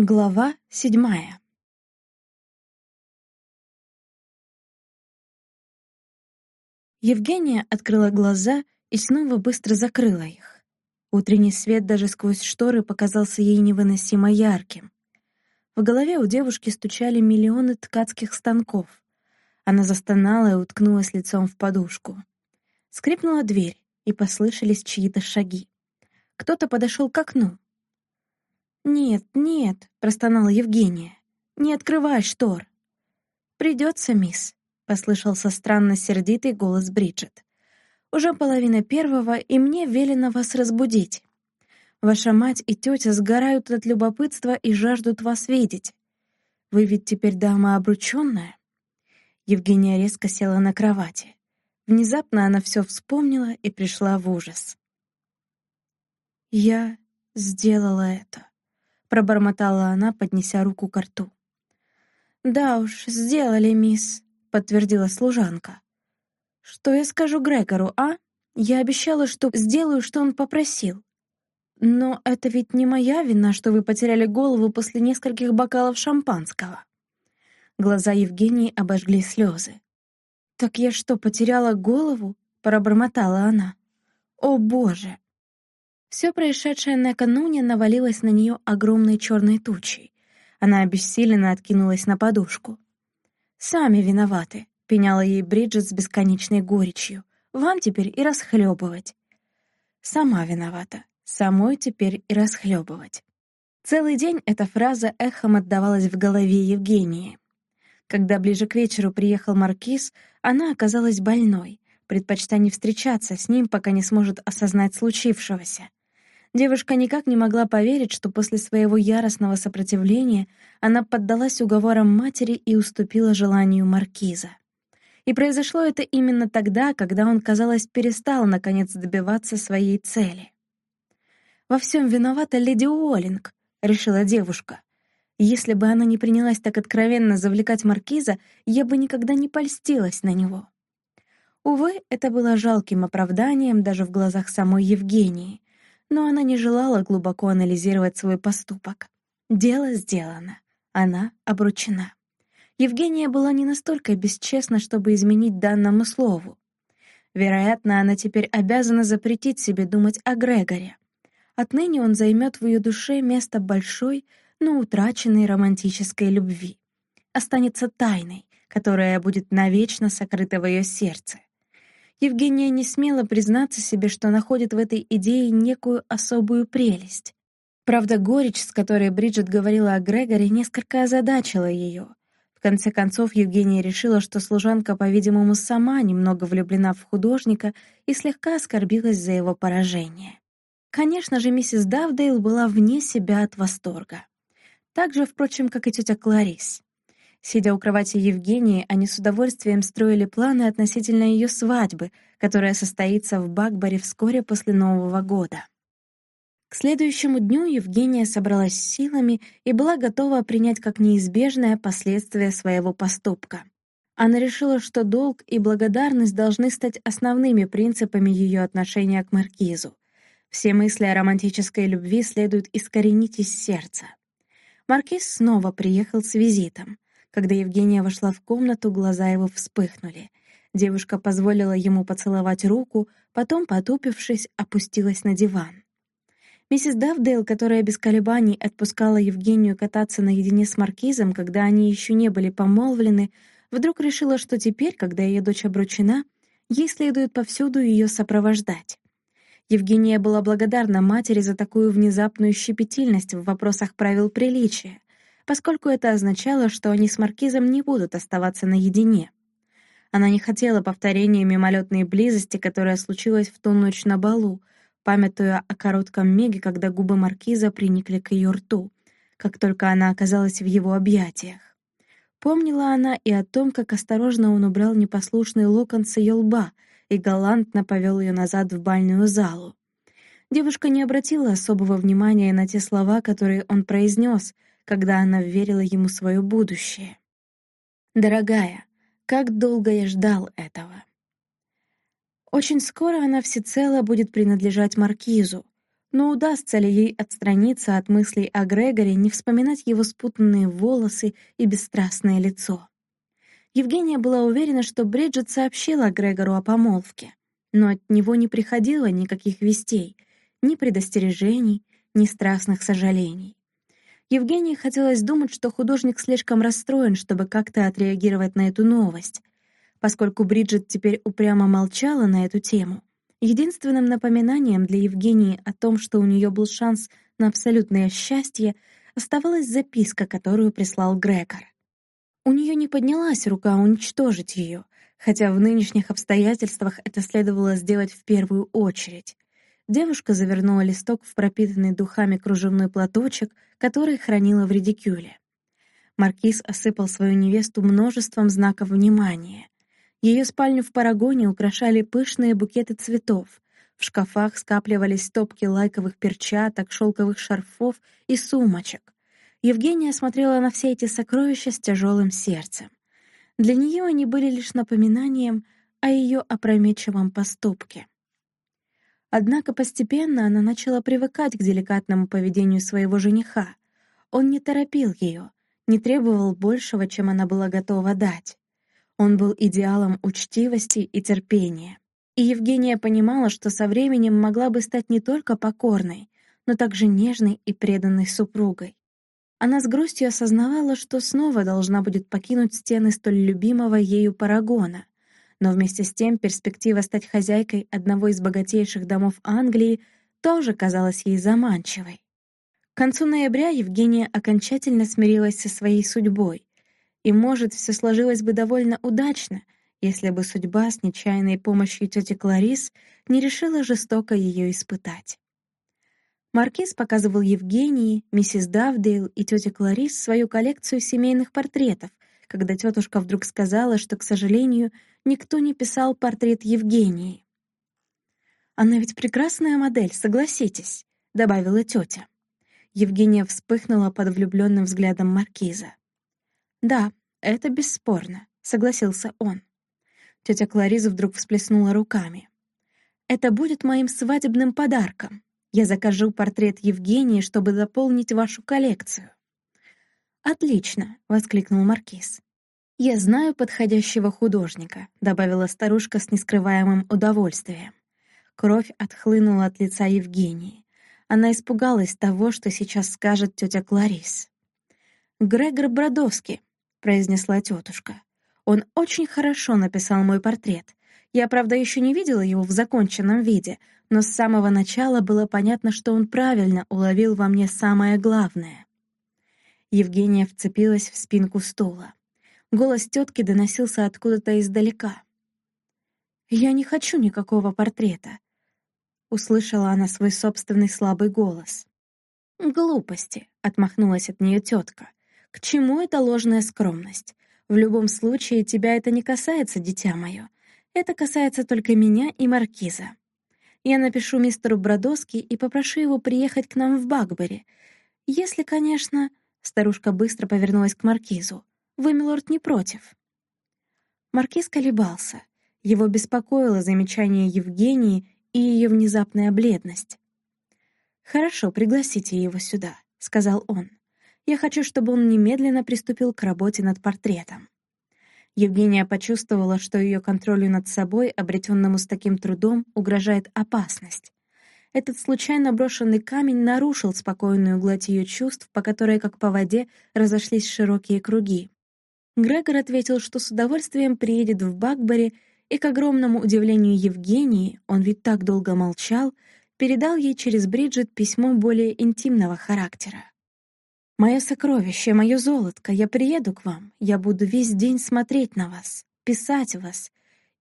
Глава седьмая Евгения открыла глаза и снова быстро закрыла их. Утренний свет даже сквозь шторы показался ей невыносимо ярким. В голове у девушки стучали миллионы ткацких станков. Она застонала и уткнулась лицом в подушку. Скрипнула дверь, и послышались чьи-то шаги. Кто-то подошел к окну. «Нет, нет», — простонала Евгения. «Не открывай штор». «Придется, мисс», — послышался странно сердитый голос Бриджит. «Уже половина первого, и мне велено вас разбудить. Ваша мать и тетя сгорают от любопытства и жаждут вас видеть. Вы ведь теперь дама обрученная?» Евгения резко села на кровати. Внезапно она все вспомнила и пришла в ужас. «Я сделала это», — пробормотала она, поднеся руку к рту. «Да уж, сделали, мисс», — подтвердила служанка. «Что я скажу Грегору, а? Я обещала, что сделаю, что он попросил. Но это ведь не моя вина, что вы потеряли голову после нескольких бокалов шампанского». Глаза Евгении обожгли слезы. «Так я что, потеряла голову?» — пробормотала она. «О, Боже!» Все происшедшее накануне навалилось на нее огромной черной тучей. Она обессиленно откинулась на подушку. «Сами виноваты», — пеняла ей Бриджит с бесконечной горечью. «Вам теперь и расхлебывать». «Сама виновата. Самой теперь и расхлебывать». Целый день эта фраза эхом отдавалась в голове Евгении. Когда ближе к вечеру приехал Маркиз, она оказалась больной, предпочтя не встречаться с ним, пока не сможет осознать случившегося. Девушка никак не могла поверить, что после своего яростного сопротивления она поддалась уговорам матери и уступила желанию маркиза. И произошло это именно тогда, когда он, казалось, перестал, наконец, добиваться своей цели. «Во всем виновата леди Уоллинг», — решила девушка. «Если бы она не принялась так откровенно завлекать маркиза, я бы никогда не польстилась на него». Увы, это было жалким оправданием даже в глазах самой Евгении, но она не желала глубоко анализировать свой поступок. Дело сделано. Она обручена. Евгения была не настолько бесчестна, чтобы изменить данному слову. Вероятно, она теперь обязана запретить себе думать о Грегоре. Отныне он займет в ее душе место большой, но утраченной романтической любви. Останется тайной, которая будет навечно сокрыта в ее сердце. Евгения не смела признаться себе, что находит в этой идее некую особую прелесть. Правда, горечь, с которой Бриджит говорила о Грегоре, несколько озадачила ее. В конце концов, Евгения решила, что служанка, по-видимому, сама немного влюблена в художника и слегка оскорбилась за его поражение. Конечно же, миссис Давдейл была вне себя от восторга. Так же, впрочем, как и тетя Кларис. Сидя у кровати Евгении, они с удовольствием строили планы относительно ее свадьбы, которая состоится в Бакбаре вскоре после Нового года. К следующему дню Евгения собралась силами и была готова принять как неизбежное последствие своего поступка. Она решила, что долг и благодарность должны стать основными принципами ее отношения к Маркизу. Все мысли о романтической любви следует искоренить из сердца. Маркиз снова приехал с визитом. Когда Евгения вошла в комнату, глаза его вспыхнули. Девушка позволила ему поцеловать руку, потом, потупившись, опустилась на диван. Миссис Давдейл, которая без колебаний отпускала Евгению кататься наедине с Маркизом, когда они еще не были помолвлены, вдруг решила, что теперь, когда ее дочь обручена, ей следует повсюду ее сопровождать. Евгения была благодарна матери за такую внезапную щепетильность в вопросах правил приличия, поскольку это означало, что они с Маркизом не будут оставаться наедине. Она не хотела повторения мимолетной близости, которая случилась в ту ночь на балу, памятуя о коротком миге, когда губы Маркиза приникли к ее рту, как только она оказалась в его объятиях. Помнила она и о том, как осторожно он убрал непослушный локон с ее лба и галантно повел ее назад в бальную залу. Девушка не обратила особого внимания на те слова, которые он произнес — когда она верила ему свое будущее. «Дорогая, как долго я ждал этого!» Очень скоро она всецело будет принадлежать Маркизу. Но удастся ли ей отстраниться от мыслей о Грегоре, не вспоминать его спутанные волосы и бесстрастное лицо? Евгения была уверена, что Бриджит сообщила Грегору о помолвке, но от него не приходило никаких вестей, ни предостережений, ни страстных сожалений. Евгении хотелось думать, что художник слишком расстроен, чтобы как-то отреагировать на эту новость. Поскольку Бриджит теперь упрямо молчала на эту тему, единственным напоминанием для Евгении о том, что у нее был шанс на абсолютное счастье, оставалась записка, которую прислал Грегор. У нее не поднялась рука уничтожить ее, хотя в нынешних обстоятельствах это следовало сделать в первую очередь. Девушка завернула листок в пропитанный духами кружевной платочек, который хранила в редикюле. Маркиз осыпал свою невесту множеством знаков внимания. Ее спальню в Парагоне украшали пышные букеты цветов. В шкафах скапливались стопки лайковых перчаток, шелковых шарфов и сумочек. Евгения смотрела на все эти сокровища с тяжелым сердцем. Для нее они были лишь напоминанием о ее опрометчивом поступке. Однако постепенно она начала привыкать к деликатному поведению своего жениха. Он не торопил ее, не требовал большего, чем она была готова дать. Он был идеалом учтивости и терпения. И Евгения понимала, что со временем могла бы стать не только покорной, но также нежной и преданной супругой. Она с грустью осознавала, что снова должна будет покинуть стены столь любимого ею парагона, но вместе с тем перспектива стать хозяйкой одного из богатейших домов Англии тоже казалась ей заманчивой. К концу ноября Евгения окончательно смирилась со своей судьбой, и, может, все сложилось бы довольно удачно, если бы судьба с нечаянной помощью тети Кларис не решила жестоко ее испытать. Маркиз показывал Евгении, миссис Давдейл и тете Кларис свою коллекцию семейных портретов, когда тетушка вдруг сказала, что, к сожалению, никто не писал портрет Евгении. «Она ведь прекрасная модель, согласитесь», — добавила тетя. Евгения вспыхнула под влюбленным взглядом маркиза. «Да, это бесспорно», — согласился он. Тетя Клариза вдруг всплеснула руками. «Это будет моим свадебным подарком. Я закажу портрет Евгении, чтобы заполнить вашу коллекцию». «Отлично!» — воскликнул Маркиз. «Я знаю подходящего художника», — добавила старушка с нескрываемым удовольствием. Кровь отхлынула от лица Евгении. Она испугалась того, что сейчас скажет тетя Кларис. «Грегор Бродовский», — произнесла тетушка. «Он очень хорошо написал мой портрет. Я, правда, еще не видела его в законченном виде, но с самого начала было понятно, что он правильно уловил во мне самое главное». Евгения вцепилась в спинку стула. Голос тетки доносился откуда-то издалека. «Я не хочу никакого портрета», — услышала она свой собственный слабый голос. «Глупости», — отмахнулась от нее тетка. «К чему эта ложная скромность? В любом случае, тебя это не касается, дитя мое. Это касается только меня и Маркиза. Я напишу мистеру Бродоски и попрошу его приехать к нам в Багбери. Если, конечно...» Старушка быстро повернулась к Маркизу. Вы, милорд, не против?» Маркиз колебался. Его беспокоило замечание Евгении и ее внезапная бледность. «Хорошо, пригласите его сюда», — сказал он. «Я хочу, чтобы он немедленно приступил к работе над портретом». Евгения почувствовала, что ее контролю над собой, обретенному с таким трудом, угрожает опасность. Этот случайно брошенный камень нарушил спокойную гладь ее чувств, по которой, как по воде, разошлись широкие круги. Грегор ответил, что с удовольствием приедет в Бакбери, и, к огромному удивлению Евгении, он ведь так долго молчал, передал ей через Бриджит письмо более интимного характера. «Мое сокровище, мое золотко, я приеду к вам, я буду весь день смотреть на вас, писать вас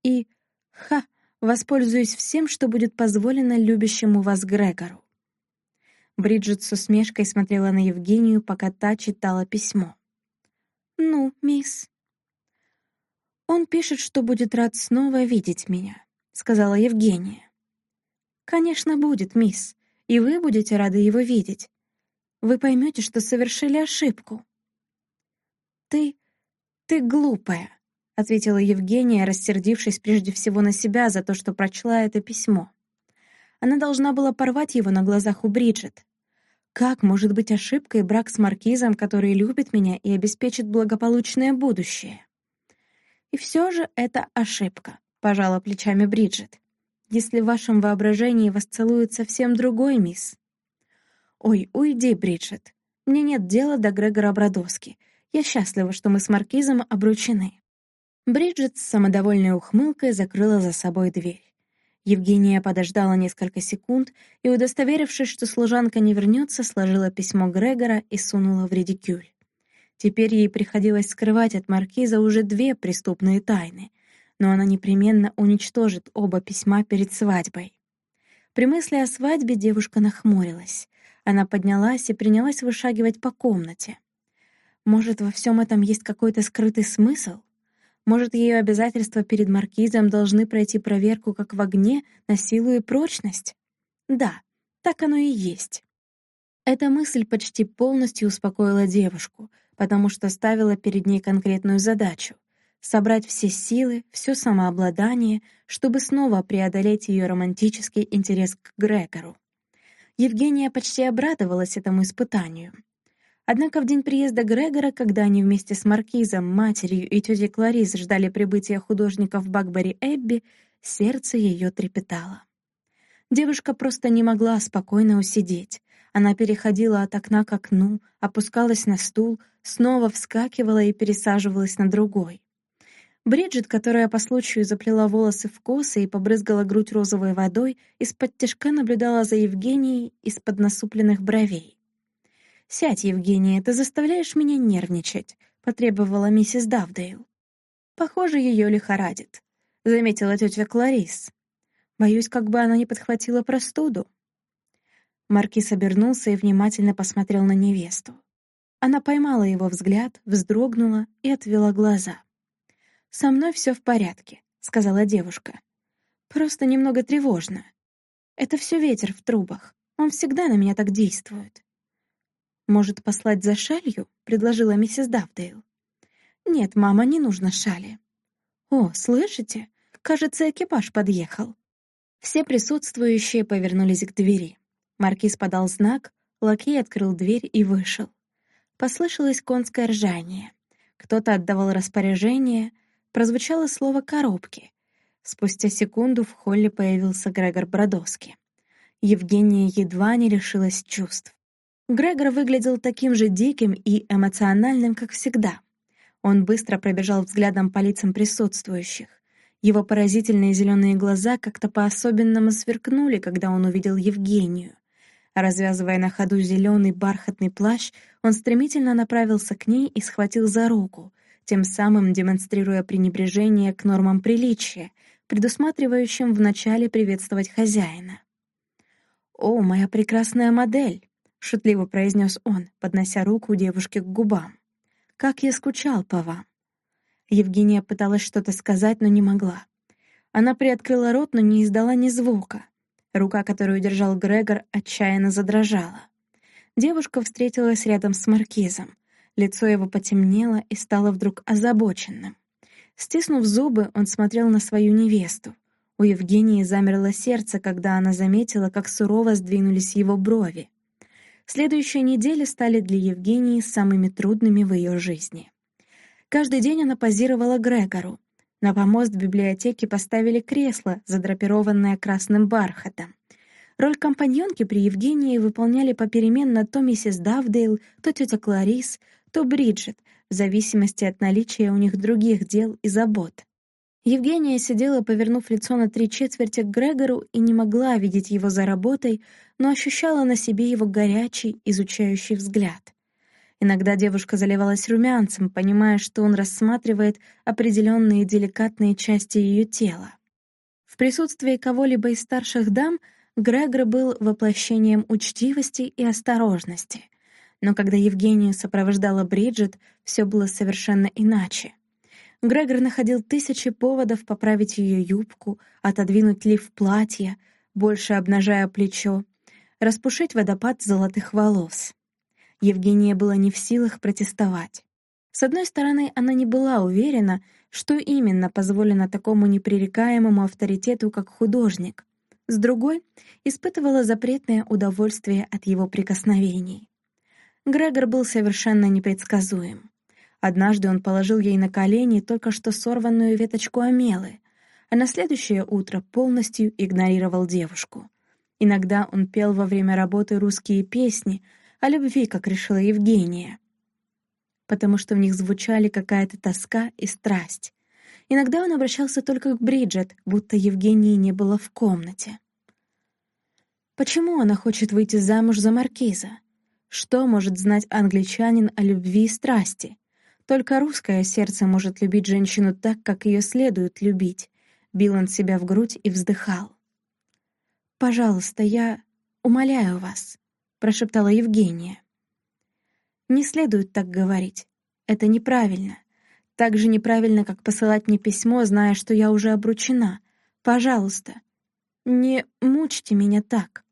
и, ха, воспользуюсь всем, что будет позволено любящему вас Грегору». Бриджит с усмешкой смотрела на Евгению, пока та читала письмо. «Ну, мисс». «Он пишет, что будет рад снова видеть меня», — сказала Евгения. «Конечно, будет, мисс, и вы будете рады его видеть. Вы поймете, что совершили ошибку». «Ты... ты глупая», — ответила Евгения, рассердившись прежде всего на себя за то, что прочла это письмо. Она должна была порвать его на глазах у Бриджит. Как может быть ошибкой брак с маркизом, который любит меня и обеспечит благополучное будущее? И все же это ошибка, пожала плечами Бриджит. Если в вашем воображении вас целует совсем другой мисс. Ой, уйди, Бриджит. Мне нет дела до Грегора Бродоски. Я счастлива, что мы с маркизом обручены. Бриджит с самодовольной ухмылкой закрыла за собой дверь. Евгения подождала несколько секунд и, удостоверившись, что служанка не вернется, сложила письмо Грегора и сунула в редикюль. Теперь ей приходилось скрывать от маркиза уже две преступные тайны, но она непременно уничтожит оба письма перед свадьбой. При мысли о свадьбе девушка нахмурилась. Она поднялась и принялась вышагивать по комнате. Может, во всем этом есть какой-то скрытый смысл? Может, ее обязательства перед маркизом должны пройти проверку как в огне на силу и прочность? Да, так оно и есть. Эта мысль почти полностью успокоила девушку, потому что ставила перед ней конкретную задачу — собрать все силы, все самообладание, чтобы снова преодолеть ее романтический интерес к Грегору. Евгения почти обрадовалась этому испытанию — Однако в день приезда Грегора, когда они вместе с Маркизом, матерью и тетей Кларис ждали прибытия художников в Бакбери Эбби, сердце ее трепетало. Девушка просто не могла спокойно усидеть. Она переходила от окна к окну, опускалась на стул, снова вскакивала и пересаживалась на другой. Бриджит, которая по случаю заплела волосы в косы и побрызгала грудь розовой водой, из-под тяжка наблюдала за Евгенией из-под насупленных бровей. «Сядь, Евгения, ты заставляешь меня нервничать», — потребовала миссис Давдейл. «Похоже, ее лихорадит», — заметила тетя Кларис. «Боюсь, как бы она не подхватила простуду». Маркиз обернулся и внимательно посмотрел на невесту. Она поймала его взгляд, вздрогнула и отвела глаза. «Со мной все в порядке», — сказала девушка. «Просто немного тревожно. Это все ветер в трубах. Он всегда на меня так действует. «Может, послать за шалью?» — предложила миссис Давдейл. «Нет, мама, не нужно шали». «О, слышите? Кажется, экипаж подъехал». Все присутствующие повернулись к двери. Маркиз подал знак, лакей открыл дверь и вышел. Послышалось конское ржание. Кто-то отдавал распоряжение, прозвучало слово «коробки». Спустя секунду в холле появился Грегор Бродовский. Евгения едва не лишилась чувств. Грегор выглядел таким же диким и эмоциональным, как всегда. Он быстро пробежал взглядом по лицам присутствующих. Его поразительные зеленые глаза как-то по-особенному сверкнули, когда он увидел Евгению. Развязывая на ходу зеленый бархатный плащ, он стремительно направился к ней и схватил за руку, тем самым демонстрируя пренебрежение к нормам приличия, предусматривающим вначале приветствовать хозяина. «О, моя прекрасная модель!» — шутливо произнес он, поднося руку девушке к губам. «Как я скучал по вам!» Евгения пыталась что-то сказать, но не могла. Она приоткрыла рот, но не издала ни звука. Рука, которую держал Грегор, отчаянно задрожала. Девушка встретилась рядом с маркизом. Лицо его потемнело и стало вдруг озабоченным. Стиснув зубы, он смотрел на свою невесту. У Евгении замерло сердце, когда она заметила, как сурово сдвинулись его брови. Следующие недели стали для Евгении самыми трудными в ее жизни. Каждый день она позировала Грегору. На помост в библиотеке поставили кресло, задрапированное красным бархатом. Роль компаньонки при Евгении выполняли попеременно то миссис Давдейл, то тетя Кларис, то Бриджит, в зависимости от наличия у них других дел и забот. Евгения сидела, повернув лицо на три четверти к Грегору и не могла видеть его за работой, но ощущала на себе его горячий, изучающий взгляд. Иногда девушка заливалась румянцем, понимая, что он рассматривает определенные деликатные части ее тела. В присутствии кого-либо из старших дам Грегор был воплощением учтивости и осторожности. Но когда Евгению сопровождала Бриджит, все было совершенно иначе. Грегор находил тысячи поводов поправить ее юбку, отодвинуть лиф платья, больше обнажая плечо, распушить водопад золотых волос. Евгения была не в силах протестовать. С одной стороны, она не была уверена, что именно позволено такому непререкаемому авторитету, как художник. с другой испытывала запретное удовольствие от его прикосновений. Грегор был совершенно непредсказуем. Однажды он положил ей на колени только что сорванную веточку омелы, а на следующее утро полностью игнорировал девушку. Иногда он пел во время работы русские песни о любви, как решила Евгения, потому что в них звучали какая-то тоска и страсть. Иногда он обращался только к Бриджет, будто Евгении не было в комнате. Почему она хочет выйти замуж за маркиза? Что может знать англичанин о любви и страсти? Только русское сердце может любить женщину так, как ее следует любить. Бил он себя в грудь и вздыхал. «Пожалуйста, я умоляю вас», — прошептала Евгения. «Не следует так говорить. Это неправильно. Так же неправильно, как посылать мне письмо, зная, что я уже обручена. Пожалуйста, не мучьте меня так».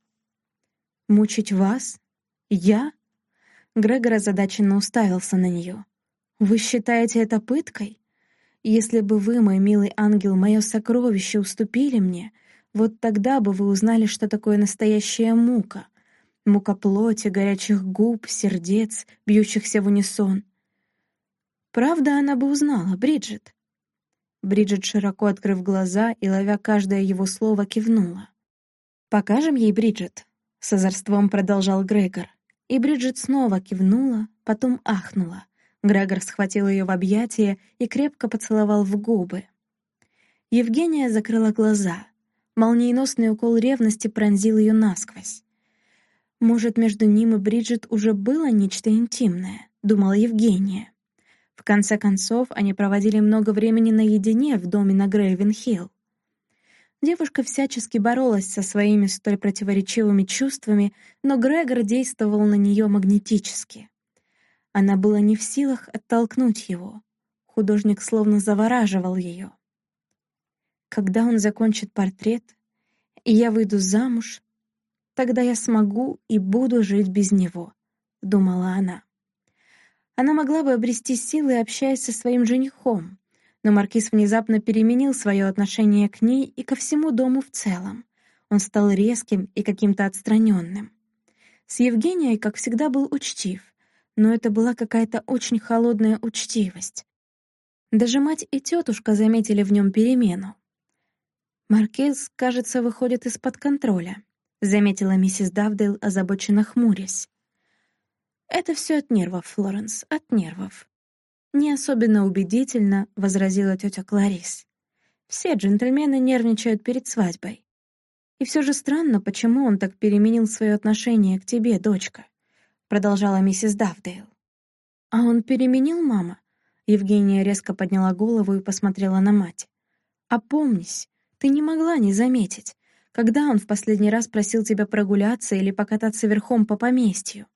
«Мучить вас? Я?» Грегор озадаченно уставился на нее. Вы считаете это пыткой? Если бы вы, мой милый ангел, мое сокровище уступили мне, вот тогда бы вы узнали, что такое настоящая мука. Мука плоти, горячих губ, сердец, бьющихся в унисон. Правда, она бы узнала, Бриджит. Бриджит, широко открыв глаза и ловя каждое его слово, кивнула. «Покажем ей, Бриджит», — с озорством продолжал Грегор. И Бриджит снова кивнула, потом ахнула — Грегор схватил ее в объятия и крепко поцеловал в губы. Евгения закрыла глаза. Молниеносный укол ревности пронзил ее насквозь. «Может, между ним и Бриджит уже было нечто интимное?» — думала Евгения. В конце концов, они проводили много времени наедине в доме на Грейвен-Хилл. Девушка всячески боролась со своими столь противоречивыми чувствами, но Грегор действовал на нее магнетически. Она была не в силах оттолкнуть его. Художник словно завораживал ее. Когда он закончит портрет, и я выйду замуж, тогда я смогу и буду жить без него, — думала она. Она могла бы обрести силы, общаясь со своим женихом, но Маркиз внезапно переменил свое отношение к ней и ко всему дому в целом. Он стал резким и каким-то отстраненным. С Евгенией, как всегда, был учтив, но это была какая-то очень холодная учтивость. Даже мать и тетушка заметили в нем перемену. «Маркиз, кажется, выходит из-под контроля», — заметила миссис Давдейл, озабоченно хмурясь. «Это все от нервов, Флоренс, от нервов». «Не особенно убедительно», — возразила тетя Кларис. «Все джентльмены нервничают перед свадьбой. И все же странно, почему он так переменил свое отношение к тебе, дочка. — продолжала миссис Давдейл. «А он переменил, мама?» Евгения резко подняла голову и посмотрела на мать. «Опомнись, ты не могла не заметить, когда он в последний раз просил тебя прогуляться или покататься верхом по поместью.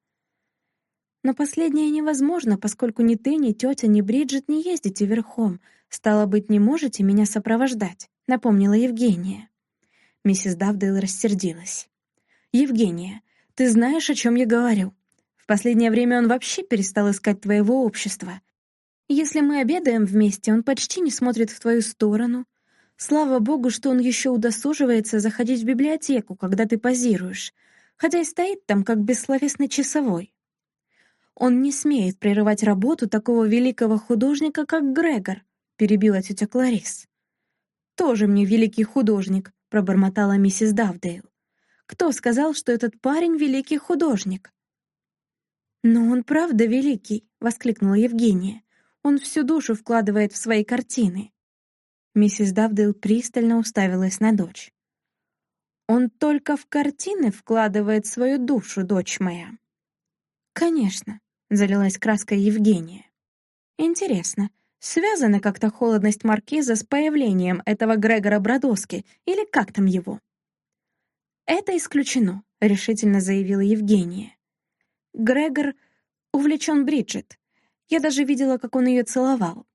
Но последнее невозможно, поскольку ни ты, ни тетя, ни Бриджит не ездите верхом. Стало быть, не можете меня сопровождать», — напомнила Евгения. Миссис Давдейл рассердилась. «Евгения, ты знаешь, о чем я говорю последнее время он вообще перестал искать твоего общества. Если мы обедаем вместе, он почти не смотрит в твою сторону. Слава богу, что он еще удосуживается заходить в библиотеку, когда ты позируешь, хотя и стоит там, как бессловесный часовой. Он не смеет прерывать работу такого великого художника, как Грегор, перебила тетя Кларис. Тоже мне великий художник, пробормотала миссис Давдейл. Кто сказал, что этот парень великий художник? «Но он правда великий!» — воскликнула Евгения. «Он всю душу вкладывает в свои картины». Миссис Давдейл пристально уставилась на дочь. «Он только в картины вкладывает свою душу, дочь моя». «Конечно», — залилась краской Евгения. «Интересно, связана как-то холодность Маркиза с появлением этого Грегора Бродоски, или как там его?» «Это исключено», — решительно заявила Евгения. Грегор увлечен Бриджит. Я даже видела, как он ее целовал.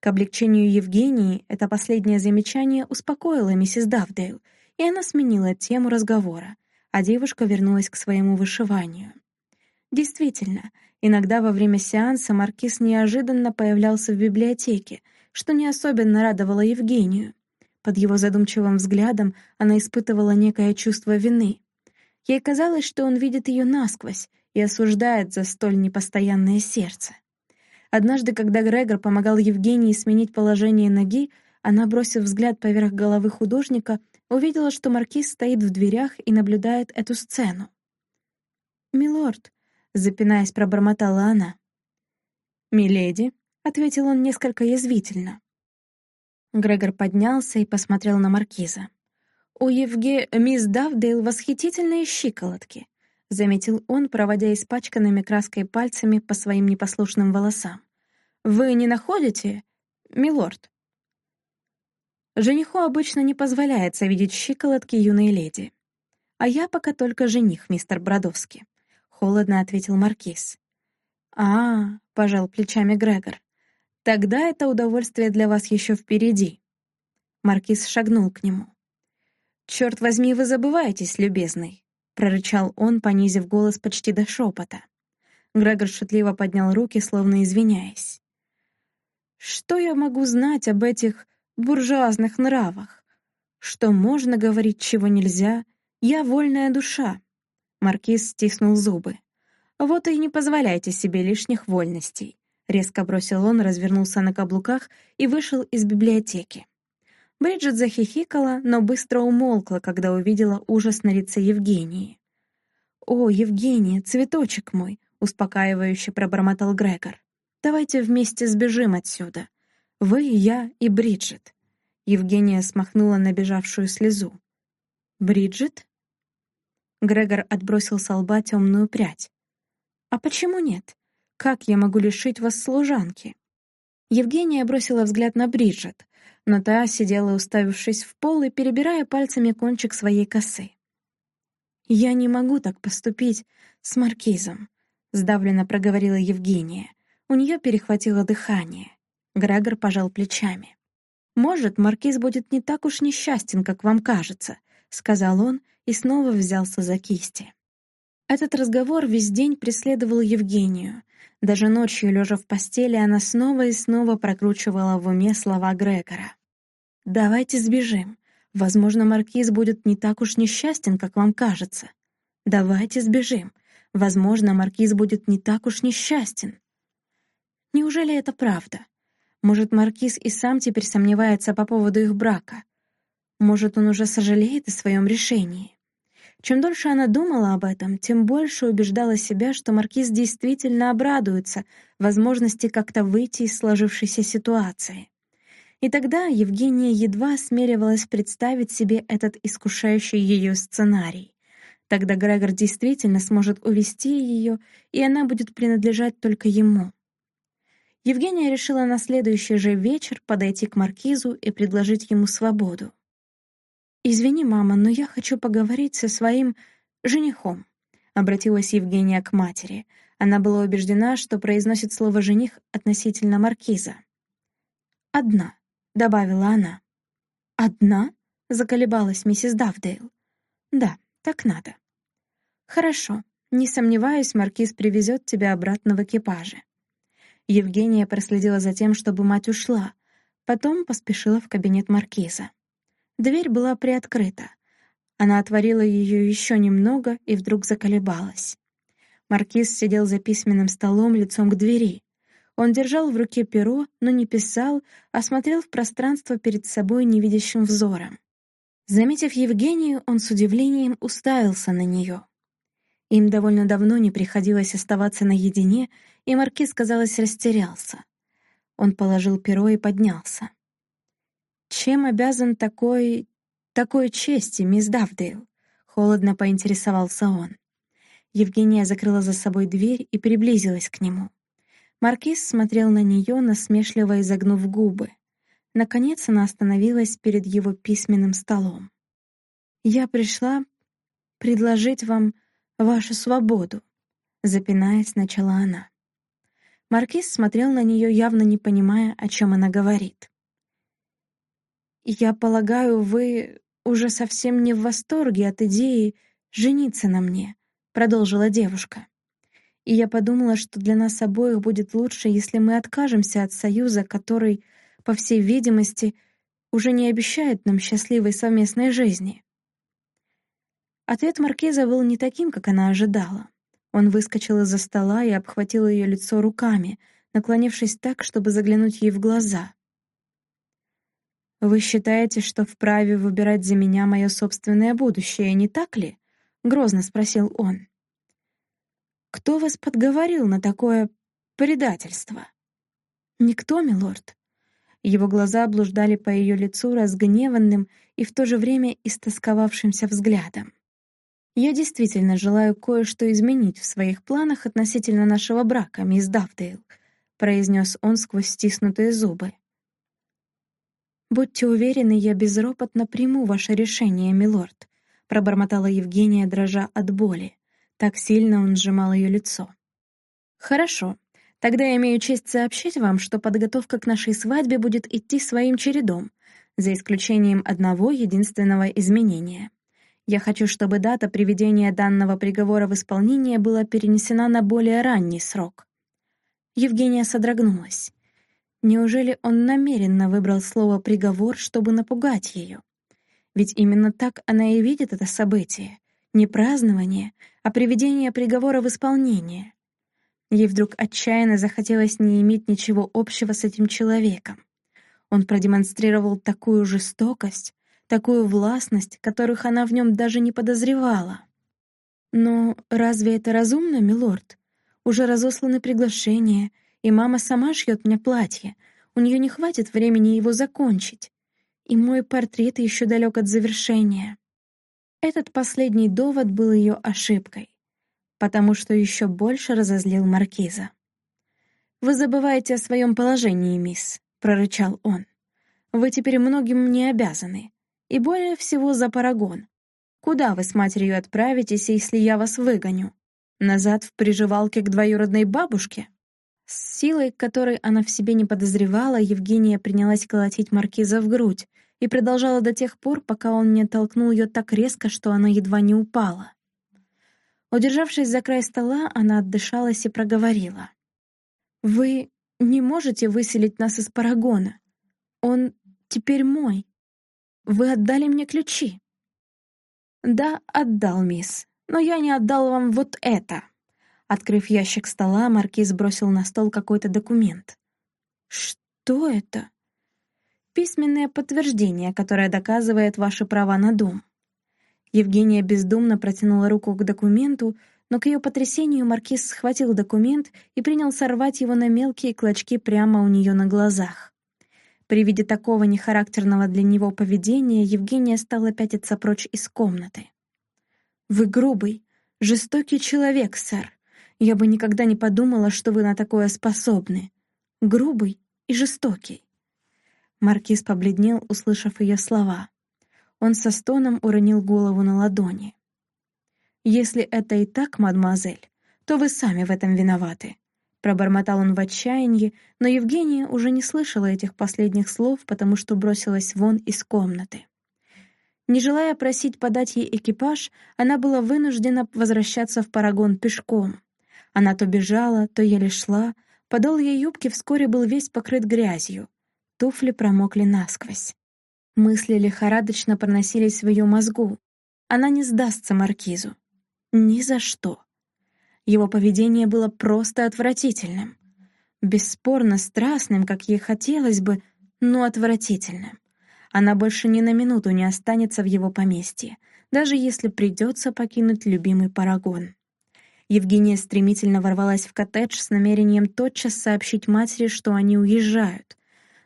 К облегчению Евгении это последнее замечание успокоило миссис Давдейл, и она сменила тему разговора, а девушка вернулась к своему вышиванию. Действительно, иногда во время сеанса Маркиз неожиданно появлялся в библиотеке, что не особенно радовало Евгению. Под его задумчивым взглядом она испытывала некое чувство вины. Ей казалось, что он видит ее насквозь и осуждает за столь непостоянное сердце. Однажды, когда Грегор помогал Евгении сменить положение ноги, она, бросив взгляд поверх головы художника, увидела, что маркиз стоит в дверях и наблюдает эту сцену. «Милорд», — запинаясь, пробормотала она. «Миледи», — ответил он несколько язвительно. Грегор поднялся и посмотрел на маркиза. «У Евге... мисс Давдейл восхитительные щиколотки», — заметил он, проводя испачканными краской пальцами по своим непослушным волосам. «Вы не находите, милорд?» Жениху обычно не позволяется видеть щиколотки юной леди. «А я пока только жених, мистер Бродовский», — холодно ответил маркиз. «А, — пожал плечами Грегор, — тогда это удовольствие для вас еще впереди». Маркиз шагнул к нему. «Черт возьми, вы забываетесь, любезный», — прорычал он, понизив голос почти до шепота. Грегор шутливо поднял руки, словно извиняясь. «Что я могу знать об этих буржуазных нравах? Что можно говорить, чего нельзя? Я вольная душа». Маркиз стиснул зубы. «Вот и не позволяйте себе лишних вольностей», — резко бросил он, развернулся на каблуках и вышел из библиотеки. Бриджит захихикала, но быстро умолкла, когда увидела ужас на лице Евгении. «О, Евгения, цветочек мой!» — успокаивающе пробормотал Грегор. «Давайте вместе сбежим отсюда. Вы, я и Бриджит». Евгения смахнула набежавшую слезу. «Бриджит?» Грегор отбросил с лба темную прядь. «А почему нет? Как я могу лишить вас служанки?» Евгения бросила взгляд на Бриджит, но та сидела, уставившись в пол и перебирая пальцами кончик своей косы. «Я не могу так поступить с Маркизом», — сдавленно проговорила Евгения. У нее перехватило дыхание. Грегор пожал плечами. «Может, Маркиз будет не так уж несчастен, как вам кажется», — сказал он и снова взялся за кисти. Этот разговор весь день преследовал Евгению. Даже ночью, лежа в постели, она снова и снова прокручивала в уме слова Грегора. «Давайте сбежим. Возможно, Маркиз будет не так уж несчастен, как вам кажется. Давайте сбежим. Возможно, Маркиз будет не так уж несчастен». Неужели это правда? Может, Маркиз и сам теперь сомневается по поводу их брака? Может, он уже сожалеет о своем решении? Чем дольше она думала об этом, тем больше убеждала себя, что Маркиз действительно обрадуется возможности как-то выйти из сложившейся ситуации. И тогда Евгения едва осмеливалась представить себе этот искушающий ее сценарий. Тогда Грегор действительно сможет увести ее, и она будет принадлежать только ему. Евгения решила на следующий же вечер подойти к Маркизу и предложить ему свободу. «Извини, мама, но я хочу поговорить со своим женихом», — обратилась Евгения к матери. Она была убеждена, что произносит слово «жених» относительно маркиза. «Одна», — добавила она. «Одна?» — заколебалась миссис Давдейл. «Да, так надо». «Хорошо. Не сомневаюсь, маркиз привезет тебя обратно в экипаже». Евгения проследила за тем, чтобы мать ушла, потом поспешила в кабинет маркиза. Дверь была приоткрыта. Она отворила ее еще немного и вдруг заколебалась. Маркиз сидел за письменным столом лицом к двери. Он держал в руке перо, но не писал, а смотрел в пространство перед собой невидящим взором. Заметив Евгению, он с удивлением уставился на нее. Им довольно давно не приходилось оставаться наедине, и Маркиз, казалось, растерялся. Он положил перо и поднялся. «Чем обязан такой... такой чести, мисс Давдейл?» — холодно поинтересовался он. Евгения закрыла за собой дверь и приблизилась к нему. Маркиз смотрел на нее, насмешливо изогнув губы. Наконец она остановилась перед его письменным столом. «Я пришла предложить вам вашу свободу», — запинаясь, начала она. Маркиз смотрел на нее, явно не понимая, о чем она говорит. «Я полагаю, вы уже совсем не в восторге от идеи жениться на мне», — продолжила девушка. «И я подумала, что для нас обоих будет лучше, если мы откажемся от союза, который, по всей видимости, уже не обещает нам счастливой совместной жизни. Ответ Маркиза был не таким, как она ожидала. Он выскочил из-за стола и обхватил ее лицо руками, наклонившись так, чтобы заглянуть ей в глаза. «Вы считаете, что вправе выбирать за меня мое собственное будущее, не так ли?» — грозно спросил он. «Кто вас подговорил на такое предательство?» «Никто, милорд». Его глаза блуждали по ее лицу разгневанным и в то же время истосковавшимся взглядом. «Я действительно желаю кое-что изменить в своих планах относительно нашего брака, мисс Давдейл», — произнес он сквозь стиснутые зубы. «Будьте уверены, я безропотно приму ваше решение, милорд», — пробормотала Евгения, дрожа от боли. Так сильно он сжимал ее лицо. «Хорошо. Тогда я имею честь сообщить вам, что подготовка к нашей свадьбе будет идти своим чередом, за исключением одного единственного изменения. Я хочу, чтобы дата приведения данного приговора в исполнение была перенесена на более ранний срок». Евгения содрогнулась. Неужели он намеренно выбрал слово «приговор», чтобы напугать ее? Ведь именно так она и видит это событие. Не празднование, а приведение приговора в исполнение. Ей вдруг отчаянно захотелось не иметь ничего общего с этим человеком. Он продемонстрировал такую жестокость, такую властность, которых она в нем даже не подозревала. Но разве это разумно, милорд? Уже разосланы приглашения — и мама сама шьет мне платье. У нее не хватит времени его закончить. И мой портрет еще далек от завершения. Этот последний довод был ее ошибкой, потому что еще больше разозлил Маркиза. «Вы забываете о своем положении, мисс», — прорычал он. «Вы теперь многим мне обязаны, и более всего за парагон. Куда вы с матерью отправитесь, если я вас выгоню? Назад в приживалке к двоюродной бабушке?» С силой, которой она в себе не подозревала, Евгения принялась колотить маркиза в грудь и продолжала до тех пор, пока он не толкнул ее так резко, что она едва не упала. Удержавшись за край стола, она отдышалась и проговорила. «Вы не можете выселить нас из Парагона. Он теперь мой. Вы отдали мне ключи». «Да, отдал, мисс, но я не отдал вам вот это». Открыв ящик стола, маркиз бросил на стол какой-то документ. «Что это?» «Письменное подтверждение, которое доказывает ваши права на дом». Евгения бездумно протянула руку к документу, но к ее потрясению маркиз схватил документ и принялся рвать его на мелкие клочки прямо у нее на глазах. При виде такого нехарактерного для него поведения Евгения стала пятиться прочь из комнаты. «Вы грубый, жестокий человек, сэр. Я бы никогда не подумала, что вы на такое способны. Грубый и жестокий». Маркиз побледнел, услышав ее слова. Он со стоном уронил голову на ладони. «Если это и так, мадемуазель, то вы сами в этом виноваты», Пробормотал он в отчаянии, но Евгения уже не слышала этих последних слов, потому что бросилась вон из комнаты. Не желая просить подать ей экипаж, она была вынуждена возвращаться в Парагон пешком. Она то бежала, то еле шла, подол ее юбки вскоре был весь покрыт грязью, туфли промокли насквозь. Мысли лихорадочно проносились в ее мозгу. Она не сдастся Маркизу. Ни за что. Его поведение было просто отвратительным. Бесспорно страстным, как ей хотелось бы, но отвратительным. Она больше ни на минуту не останется в его поместье, даже если придется покинуть любимый парагон. Евгения стремительно ворвалась в коттедж с намерением тотчас сообщить матери, что они уезжают.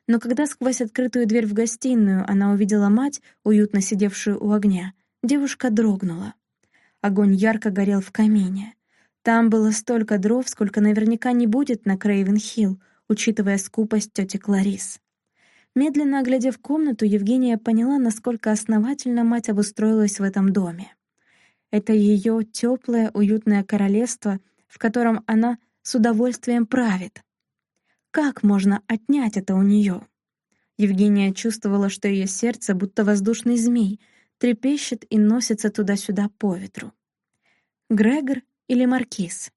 Но когда сквозь открытую дверь в гостиную она увидела мать, уютно сидевшую у огня, девушка дрогнула. Огонь ярко горел в камине. Там было столько дров, сколько наверняка не будет на Крейвен-Хилл, учитывая скупость тети Кларис. Медленно оглядев комнату, Евгения поняла, насколько основательно мать обустроилась в этом доме. Это ее теплое, уютное королевство, в котором она с удовольствием правит. Как можно отнять это у нее? Евгения чувствовала, что ее сердце, будто воздушный змей, трепещет и носится туда-сюда по ветру. Грегор или Маркиз?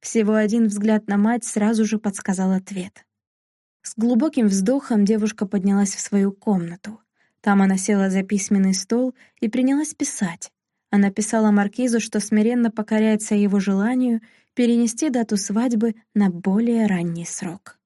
Всего один взгляд на мать сразу же подсказал ответ. С глубоким вздохом девушка поднялась в свою комнату. Там она села за письменный стол и принялась писать. Она писала Маркизу, что смиренно покоряется его желанию перенести дату свадьбы на более ранний срок.